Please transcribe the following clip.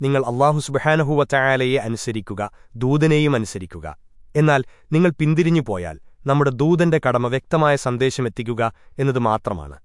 നിങ്ങൾ അള്ളാഹു സുബഹാനഹുവറ്റായാലയെ അനുസരിക്കുക ദൂതനെയും അനുസരിക്കുക. എന്നാൽ നിങ്ങൾ പിന്തിരിഞ്ഞു പോയാൽ നമ്മുടെ ദൂതന്റെ കടമ വ്യക്തമായ സന്ദേശമെത്തിക്കുക എന്നത് മാത്രമാണ്.